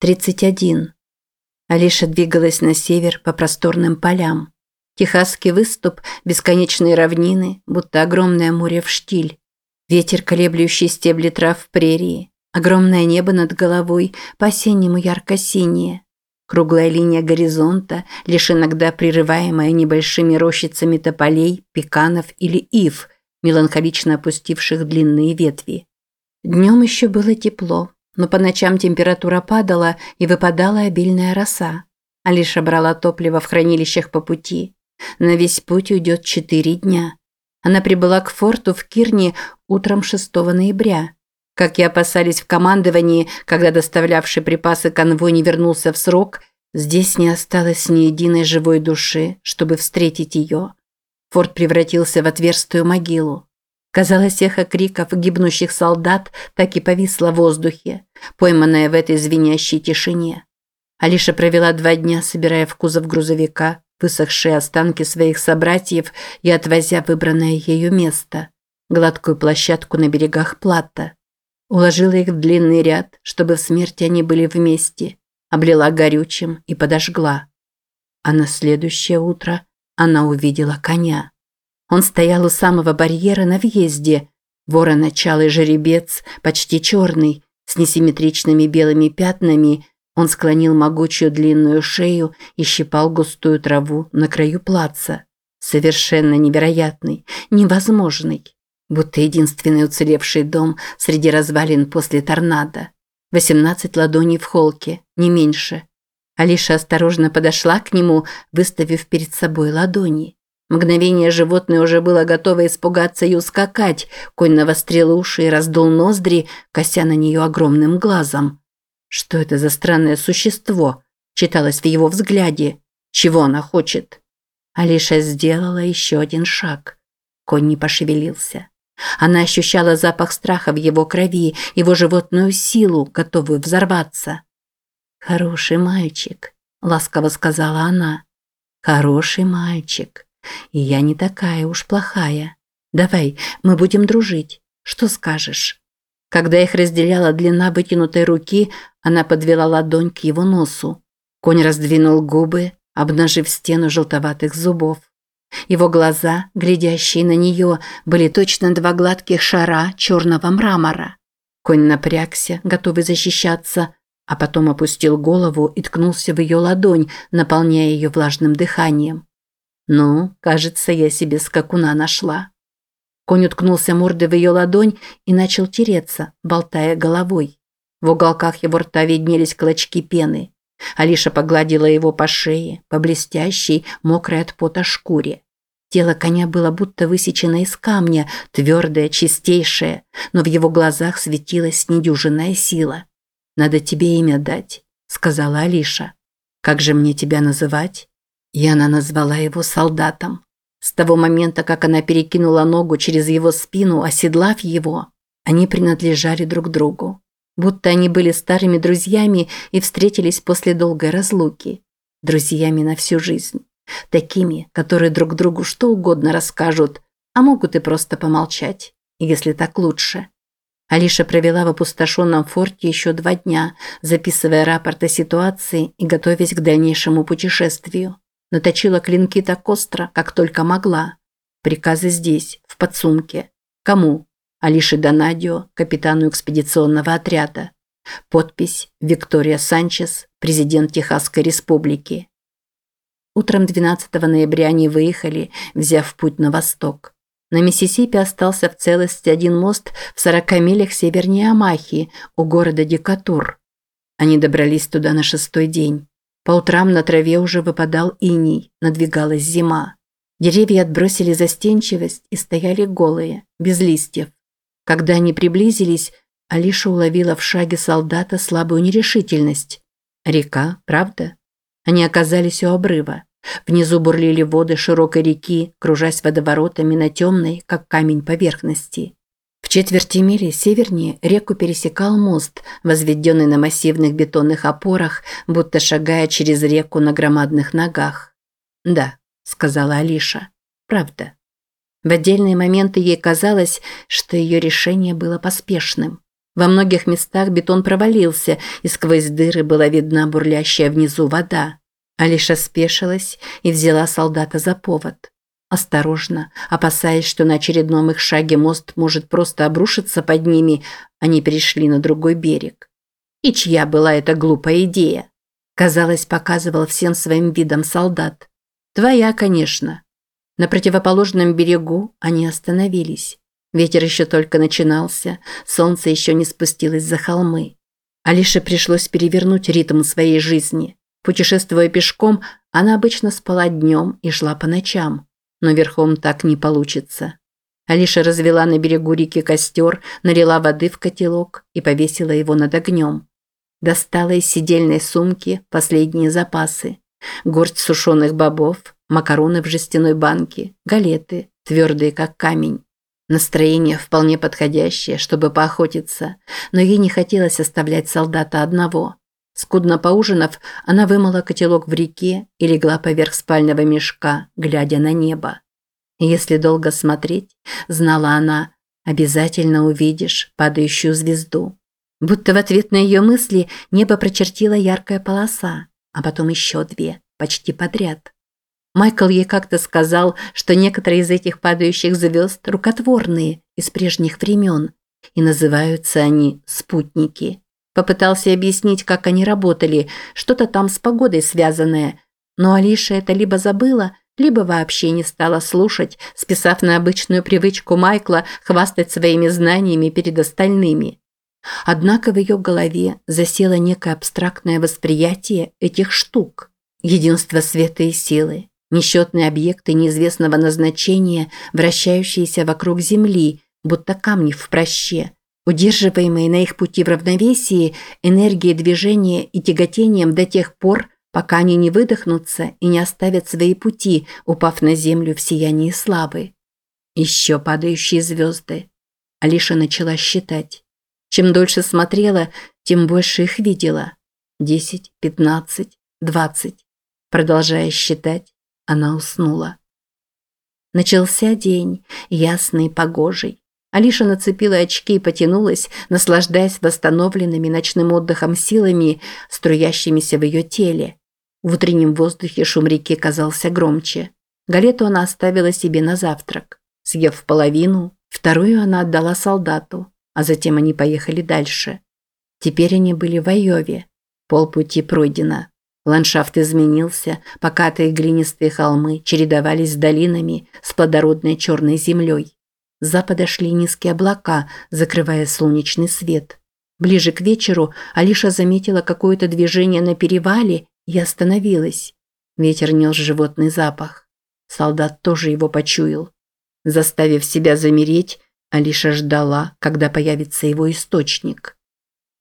31. Алиша двигалась на север по просторным полям. Техасский выступ, бесконечные равнины, будто огромное море в штиль. Ветер, колеблющий стебли трав в прерии. Огромное небо над головой, по-осеннему ярко-синее. Круглая линия горизонта, лишь иногда прерываемая небольшими рощицами тополей, пеканов или ив, меланхолично опустивших длинные ветви. Днем еще было тепло, но по ночам температура падала и выпадала обильная роса. Алиша брала топливо в хранилищах по пути. На весь путь уйдет четыре дня. Она прибыла к форту в Кирне утром 6 ноября. Как и опасались в командовании, когда доставлявший припасы конвой не вернулся в срок, здесь не осталось ни единой живой души, чтобы встретить ее. Форт превратился в отверстую могилу. Казалось, эхо криков гибнущих солдат так и повисло в воздухе, пойманное в этой звенящей тишине. Алиша провела два дня, собирая в кузов грузовика высохшие останки своих собратьев и отвозя выбранное ею место – гладкую площадку на берегах Плата. Уложила их в длинный ряд, чтобы в смерти они были вместе, облила горючим и подожгла. А на следующее утро она увидела коня. Он стоял у самого барьера на въезде. Ворон-началый жеребец, почти черный, с несимметричными белыми пятнами, он склонил могучую длинную шею и щипал густую траву на краю плаца. Совершенно невероятный, невозможный. Будто единственный уцелевший дом среди развалин после торнадо. Восемнадцать ладоней в холке, не меньше. Алиша осторожно подошла к нему, выставив перед собой ладони. Мгновение животное уже было готово испугаться и ускакать. Конь навострил уши и раздул ноздри, кося на нее огромным глазом. «Что это за странное существо?» – читалось в его взгляде. «Чего она хочет?» Алиша сделала еще один шаг. Конь не пошевелился. Она ощущала запах страха в его крови, его животную силу, готовую взорваться. «Хороший мальчик», – ласково сказала она. «Хороший мальчик». И я не такая уж плохая. Давай, мы будем дружить. Что скажешь?» Когда их разделяла длина вытянутой руки, она подвела ладонь к его носу. Конь раздвинул губы, обнажив стену желтоватых зубов. Его глаза, глядящие на нее, были точно два гладких шара черного мрамора. Конь напрягся, готовый защищаться, а потом опустил голову и ткнулся в ее ладонь, наполняя ее влажным дыханием. «Ну, кажется, я себе скакуна нашла». Конь уткнулся мордой в ее ладонь и начал тереться, болтая головой. В уголках его рта виднелись клочки пены. Алиша погладила его по шее, по блестящей, мокрой от пота шкуре. Тело коня было будто высечено из камня, твердое, чистейшее, но в его глазах светилась недюжинная сила. «Надо тебе имя дать», – сказала Алиша. «Как же мне тебя называть?» И она назвала его солдатом. С того момента, как она перекинула ногу через его спину, оседлав его, они принадлежали друг другу. Будто они были старыми друзьями и встретились после долгой разлуки. Друзьями на всю жизнь. Такими, которые друг другу что угодно расскажут, а могут и просто помолчать, если так лучше. Алиша провела в опустошенном форте еще два дня, записывая рапорт о ситуации и готовясь к дальнейшему путешествию. Наточила клинки так остро, как только могла. Приказы здесь, в подсумке. Кому? Алише Донадио, капитану экспедиционного отряда. Подпись «Виктория Санчес, президент Техасской республики». Утром 12 ноября они выехали, взяв путь на восток. На Миссисипи остался в целости один мост в 40 милях севернее Амахи, у города Декатур. Они добрались туда на шестой день. По утрам на траве уже выпадал иней, надвигалась зима. Деревья отбросили застенчивость и стояли голые, без листьев. Когда они приблизились, Алиша уловила в шаге солдата слабую нерешительность. Река, правда? Они оказались у обрыва. Внизу бурлили воды широкой реки, кружась водоворотами на темной, как камень поверхности четверти мили севернее реку пересекал мост, возведенный на массивных бетонных опорах, будто шагая через реку на громадных ногах. «Да», – сказала Алиша, – «правда». В отдельные моменты ей казалось, что ее решение было поспешным. Во многих местах бетон провалился, и сквозь дыры была видна бурлящая внизу вода. Алиша спешилась и взяла солдата за повод. Осторожно, опасаясь, что на очередном их шаге мост может просто обрушиться под ними, они перешли на другой берег. И чья была эта глупая идея? Казалось, показывал всем своим видом солдат. Твоя, конечно. На противоположном берегу они остановились. Ветер еще только начинался, солнце еще не спустилось за холмы. Алише пришлось перевернуть ритм своей жизни. Путешествуя пешком, она обычно спала днем и шла по ночам. Но верхом так не получится. Алиша развела на берегу реки костер, налила воды в котелок и повесила его над огнем. Достала из сидельной сумки последние запасы. Горсть сушеных бобов, макароны в жестяной банке, галеты, твердые как камень. Настроение вполне подходящее, чтобы поохотиться, но ей не хотелось оставлять солдата одного. Скудно поужинав, она вымыла котелок в реке и легла поверх спального мешка, глядя на небо. Если долго смотреть, знала она, обязательно увидишь падающую звезду. Будто в ответ на ее мысли небо прочертила яркая полоса, а потом еще две, почти подряд. Майкл ей как-то сказал, что некоторые из этих падающих звезд рукотворные из прежних времен, и называются они спутники. Попытался объяснить, как они работали, что-то там с погодой связанное, но Алиша это либо забыла, либо вообще не стала слушать, списав на обычную привычку Майкла хвастать своими знаниями перед остальными. Однако в ее голове засело некое абстрактное восприятие этих штук. Единство света и силы, Несчетные объекты неизвестного назначения, вращающиеся вокруг Земли, будто камни в проще, удерживаемые на их пути в равновесии энергией движения и тяготением до тех пор, пока они не выдохнутся и не оставят свои пути, упав на Землю в сиянии славы. Еще падающие звезды. Алиша начала считать. Чем дольше смотрела, тем больше их видела. Десять, пятнадцать, двадцать. Продолжая считать, она уснула. Начался день, ясный погожий. Алиша нацепила очки и потянулась, наслаждаясь восстановленными ночным отдыхом силами, струящимися в ее теле. В утреннем воздухе шум реки казался громче. Галету она оставила себе на завтрак. Съев половину, вторую она отдала солдату, а затем они поехали дальше. Теперь они были в Айове. Полпути пройдено. Ландшафт изменился, покатые глинистые холмы чередовались с долинами с плодородной черной землей. С запада шли низкие облака, закрывая солнечный свет. Ближе к вечеру Алиша заметила какое-то движение на перевале и остановилась. Ветер нес животный запах. Солдат тоже его почуял. Заставив себя замереть, Алиша ждала, когда появится его источник.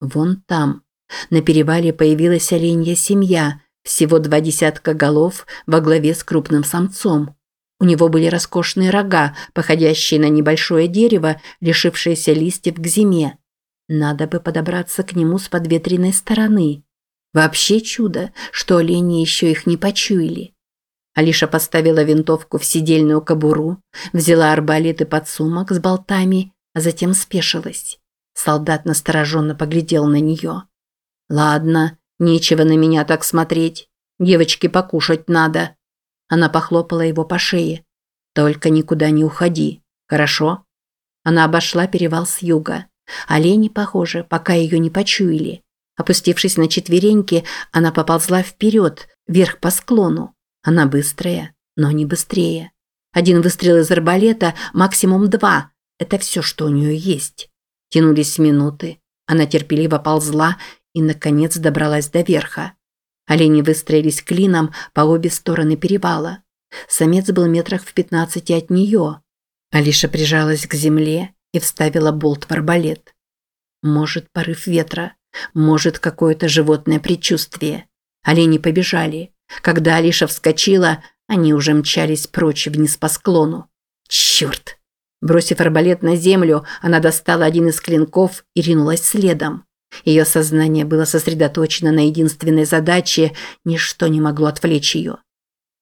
Вон там, на перевале появилась оленья семья, всего два десятка голов во главе с крупным самцом. У него были роскошные рога, походящие на небольшое дерево, лишившееся листьев к зиме. Надо бы подобраться к нему с подветренной стороны. Вообще чудо, что олени еще их не почуяли. Алиша поставила винтовку в сидельную кобуру, взяла арбалет и подсумок с болтами, а затем спешилась. Солдат настороженно поглядел на нее. «Ладно, нечего на меня так смотреть. Девочке покушать надо». Она похлопала его по шее. «Только никуда не уходи, хорошо?» Она обошла перевал с юга. Олени, похоже, пока ее не почуяли. Опустившись на четвереньки, она поползла вперед, вверх по склону. Она быстрая, но не быстрее. Один выстрел из арбалета, максимум два. Это все, что у нее есть. Тянулись минуты. Она терпеливо ползла и, наконец, добралась до верха. Олени выстроились клином по обе стороны перевала. Самец был метрах в пятнадцати от нее. Алиша прижалась к земле и вставила болт в арбалет. Может, порыв ветра, может, какое-то животное предчувствие. Олени побежали. Когда Алиша вскочила, они уже мчались прочь вниз по склону. Черт! Бросив арбалет на землю, она достала один из клинков и ринулась следом. Ее сознание было сосредоточено на единственной задаче, ничто не могло отвлечь ее.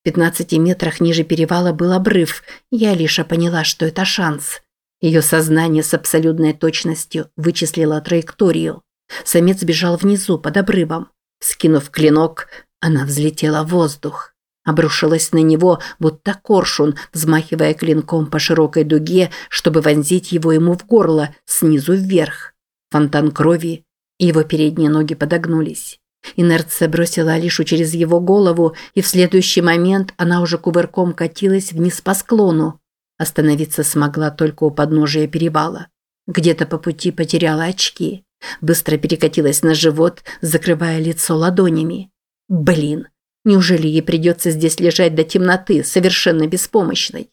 В 15 метрах ниже перевала был обрыв, я лишь поняла, что это шанс. Ее сознание с абсолютной точностью вычислило траекторию. Самец бежал внизу, под обрывом. Скинув клинок, она взлетела в воздух. Обрушилась на него, будто коршун, взмахивая клинком по широкой дуге, чтобы вонзить его ему в горло, снизу вверх. Фонтан крови, и его передние ноги подогнулись. Инерция бросила Алишу через его голову, и в следующий момент она уже кувырком катилась вниз по склону. Остановиться смогла только у подножия перевала. Где-то по пути потеряла очки. Быстро перекатилась на живот, закрывая лицо ладонями. Блин, неужели ей придется здесь лежать до темноты, совершенно беспомощной?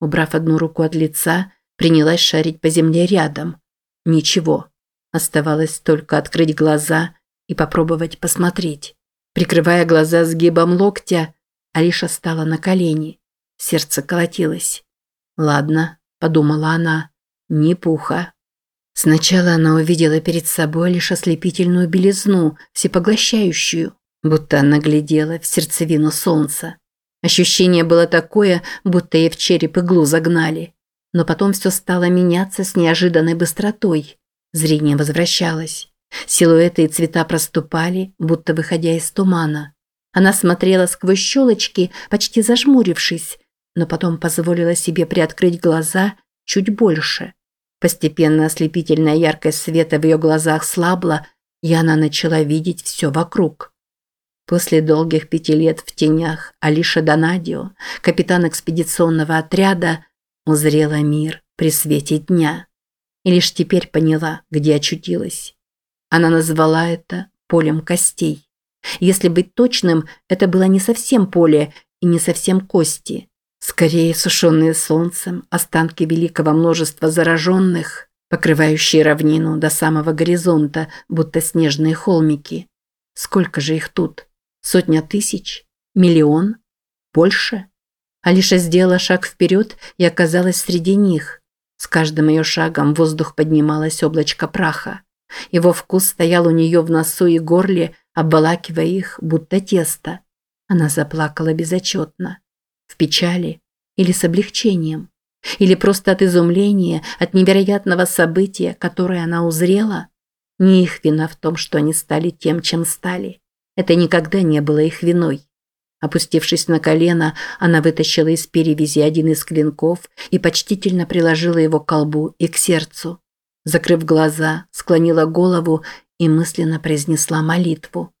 Убрав одну руку от лица, принялась шарить по земле рядом. Ничего. Оставалось только открыть глаза и попробовать посмотреть. Прикрывая глаза сгибом локтя, Алиша стала на колени. Сердце колотилось. «Ладно», – подумала она, – «не пуха». Сначала она увидела перед собой лишь ослепительную белизну, всепоглощающую, будто она глядела в сердцевину солнца. Ощущение было такое, будто ей в череп иглу загнали. Но потом все стало меняться с неожиданной быстротой. Зрение возвращалось. Силуэты и цвета проступали, будто выходя из тумана. Она смотрела сквозь щелочки, почти зажмурившись, но потом позволила себе приоткрыть глаза чуть больше. Постепенно ослепительная яркость света в ее глазах слабла, и она начала видеть все вокруг. После долгих пяти лет в тенях Алиша Донадио, капитан экспедиционного отряда, узрела мир при свете дня. И лишь теперь поняла, где очутилась. Она назвала это полем костей. Если быть точным, это было не совсем поле и не совсем кости. Скорее, сушеные солнцем останки великого множества зараженных, покрывающие равнину до самого горизонта, будто снежные холмики. Сколько же их тут? Сотня тысяч? Миллион? Больше? Алиша сделала шаг вперед и оказалась среди них. С каждым ее шагом в воздух поднималось облачко праха. Его вкус стоял у нее в носу и горле, обволакивая их, будто тесто. Она заплакала безотчетно в печали или с облегчением, или просто от изумления, от невероятного события, которое она узрела. Не их вина в том, что они стали тем, чем стали. Это никогда не было их виной. Опустившись на колено, она вытащила из перевязи один из клинков и почтительно приложила его к колбу и к сердцу. Закрыв глаза, склонила голову и мысленно произнесла молитву.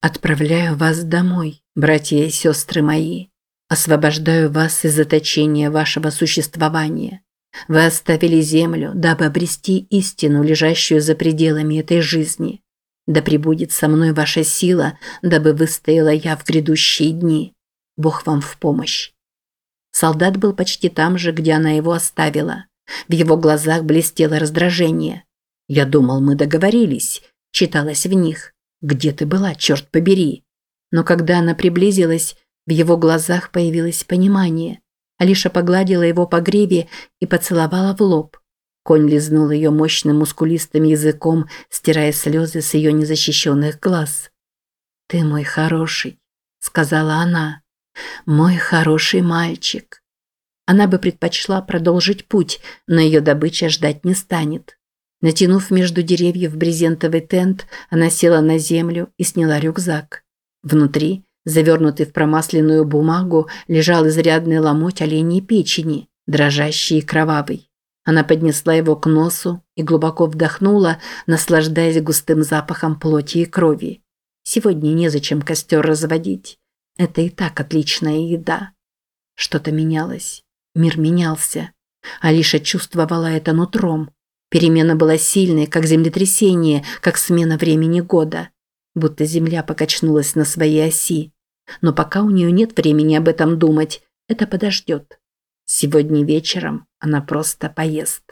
«Отправляю вас домой, братья и сестры мои. Освобождаю вас из заточения вашего существования. Вы оставили землю, дабы обрести истину, лежащую за пределами этой жизни. Да пребудет со мной ваша сила, дабы выстояла я в грядущие дни. Бог вам в помощь. Солдат был почти там же, где она его оставила. В его глазах блестело раздражение. «Я думал, мы договорились», – читалось в них. «Где ты была, черт побери?» Но когда она приблизилась, в его глазах появилось понимание. Алиша погладила его по гриве и поцеловала в лоб. Конь лизнул ее мощным мускулистым языком, стирая слезы с ее незащищенных глаз. «Ты мой хороший», – сказала она. «Мой хороший мальчик». Она бы предпочла продолжить путь, но ее добыча ждать не станет. Натянув между деревьев брезентовый тент, она села на землю и сняла рюкзак. Внутри Завернутый в промасленную бумагу лежал изрядный ломоть оленей печени, дрожащий и кровавый. Она поднесла его к носу и глубоко вдохнула, наслаждаясь густым запахом плоти и крови. Сегодня незачем костер разводить. Это и так отличная еда. Что-то менялось. Мир менялся. Алиша чувствовала это нутром. Перемена была сильной, как землетрясение, как смена времени года. Будто земля покачнулась на своей оси. Но пока у нее нет времени об этом думать, это подождет. Сегодня вечером она просто поест.